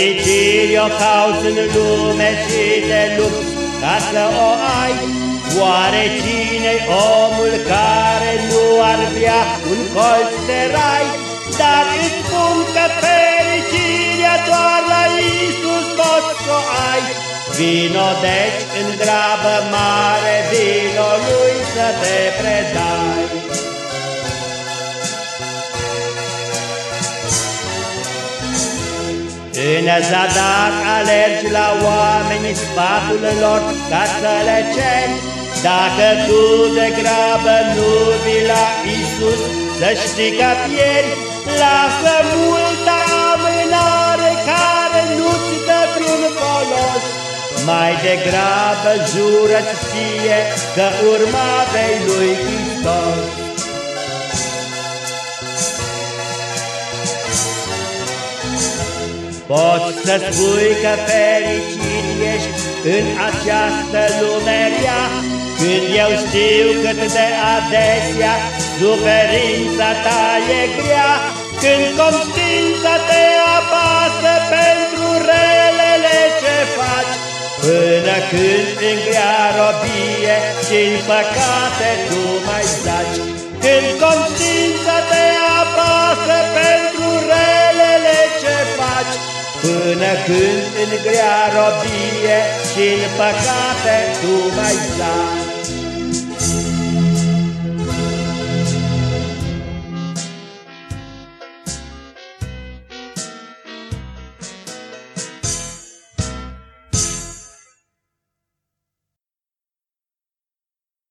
Fericire o cauți în lume și te lupți ca să o ai. Oare cine omul care nu ar vrea un colț de rai? Dar îți spun că fericirea doar la Iisus poți să o ai. Vino deci în grabă mare, vino lui să te predai În zadar alergi la oameni sfatul lor ca să le ceri? Dacă tu de grabă nu vii la Isus să știi că pieri. Lasă multă amânare care nu-ți dă vreun folos. Mai degrabă jură-ți ție că urma vei lui Hristos Poți să spui că fericit ești în această lume rea, Când eu știu cât de adesea suferința ta e grea, Când conștiința te apasă pentru relele ce faci, Până când în grea robie și în păcate tu mai zaci, Când conștiința Până când în grea robie și în păcate tu mai zaci.